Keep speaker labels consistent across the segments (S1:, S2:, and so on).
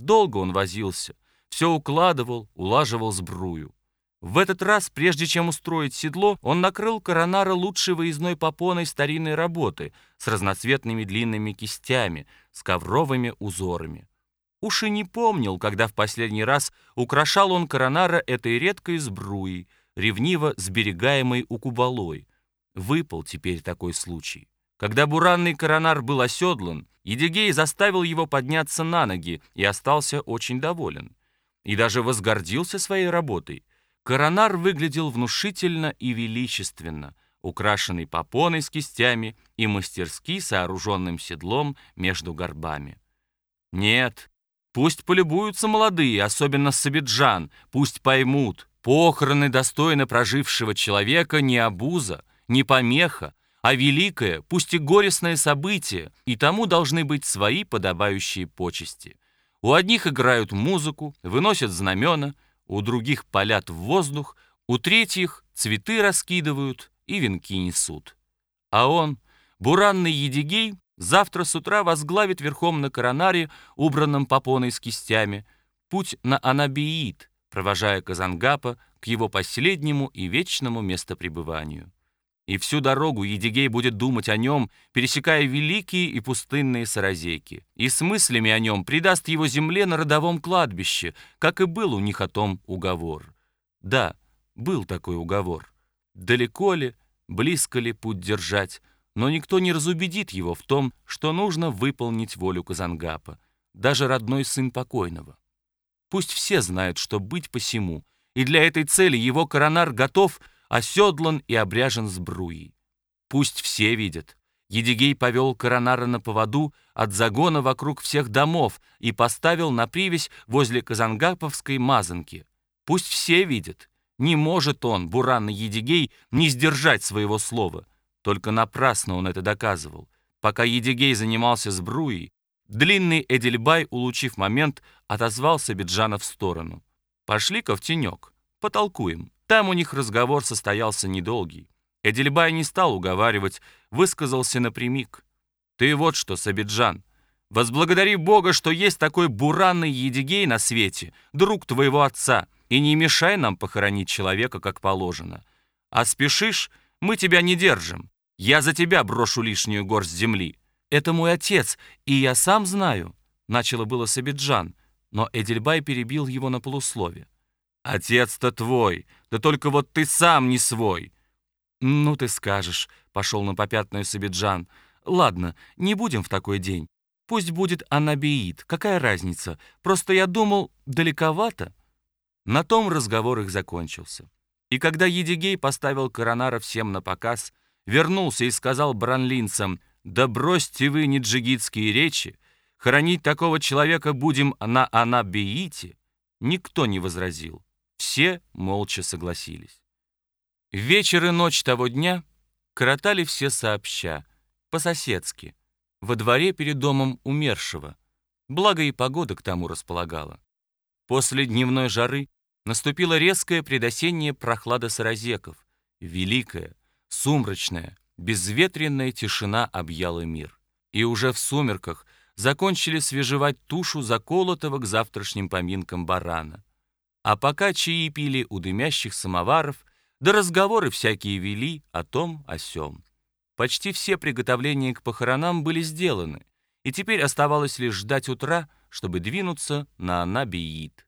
S1: Долго он возился, все укладывал, улаживал сбрую. В этот раз, прежде чем устроить седло, он накрыл коронара лучшей выездной попоной старинной работы с разноцветными длинными кистями, с ковровыми узорами. Уж и не помнил, когда в последний раз украшал он коронара этой редкой сбруей, ревниво сберегаемой у кубалой. Выпал теперь такой случай. Когда буранный коронар был оседлан, Едигей заставил его подняться на ноги и остался очень доволен. И даже возгордился своей работой. Коронар выглядел внушительно и величественно, украшенный попоной с кистями и мастерски сооруженным седлом между горбами. Нет, пусть полюбуются молодые, особенно Сабиджан, пусть поймут, похороны достойно прожившего человека не обуза, не помеха, а великое, пусть и горестное событие, и тому должны быть свои подобающие почести. У одних играют музыку, выносят знамена, у других палят в воздух, у третьих цветы раскидывают и венки несут. А он, буранный Едигей, завтра с утра возглавит верхом на коронаре, убранном попоной с кистями, путь на Анабиит, провожая Казангапа к его последнему и вечному местопребыванию. И всю дорогу Едигей будет думать о нем, пересекая великие и пустынные саразейки. И с мыслями о нем придаст его земле на родовом кладбище, как и был у них о том уговор. Да, был такой уговор. Далеко ли, близко ли путь держать, но никто не разубедит его в том, что нужно выполнить волю Казангапа, даже родной сын покойного. Пусть все знают, что быть посему, и для этой цели его коронар готов — оседлан и обряжен сбруей. Пусть все видят. Едигей повел коронара на поводу от загона вокруг всех домов и поставил на привязь возле Казангаповской мазанки. Пусть все видят. Не может он, буранный Едигей, не сдержать своего слова. Только напрасно он это доказывал. Пока Едигей занимался сбруей, длинный Эдельбай, улучив момент, отозвался Биджана в сторону. «Пошли-ка в тенек, потолкуем». Там у них разговор состоялся недолгий. Эдельбай не стал уговаривать, высказался напрямик. «Ты вот что, Сабиджан, возблагодари Бога, что есть такой буранный Едигей на свете, друг твоего отца, и не мешай нам похоронить человека, как положено. А спешишь, мы тебя не держим. Я за тебя брошу лишнюю горсть земли. Это мой отец, и я сам знаю», — начало было Сабиджан, но Эдельбай перебил его на полуслове. «Отец-то твой, да только вот ты сам не свой». «Ну ты скажешь», — пошел на попятную Сабиджан. «Ладно, не будем в такой день. Пусть будет Анабиит, какая разница? Просто я думал, далековато». На том разговор их закончился. И когда Едигей поставил Коронара всем на показ, вернулся и сказал бранлинцам, «Да бросьте вы неджигитские речи, хоронить такого человека будем на Анабиите», никто не возразил. Все молча согласились. Вечер и ночь того дня коротали все сообща, по-соседски, во дворе перед домом умершего, благо и погода к тому располагала. После дневной жары наступила резкая предосенняя прохлада саразеков, великая, сумрачная, безветренная тишина объяла мир. И уже в сумерках закончили свежевать тушу заколотого к завтрашним поминкам барана. А пока чаи пили у дымящих самоваров, да разговоры всякие вели о том, о сём. Почти все приготовления к похоронам были сделаны, и теперь оставалось лишь ждать утра, чтобы двинуться на Анабиит.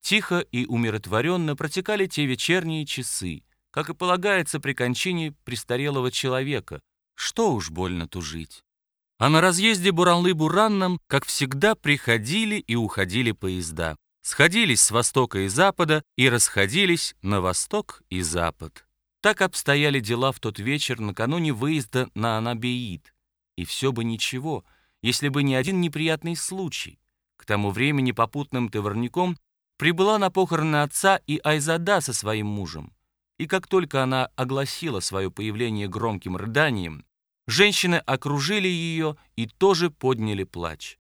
S1: Тихо и умиротворенно протекали те вечерние часы, как и полагается при кончине престарелого человека. Что уж больно тужить. А на разъезде Буранлы-Буранном, как всегда, приходили и уходили поезда сходились с востока и запада и расходились на восток и запад. Так обстояли дела в тот вечер накануне выезда на Анабеид. И все бы ничего, если бы не один неприятный случай. К тому времени попутным товарником прибыла на похороны отца и Айзада со своим мужем. И как только она огласила свое появление громким рыданием, женщины окружили ее и тоже подняли плач.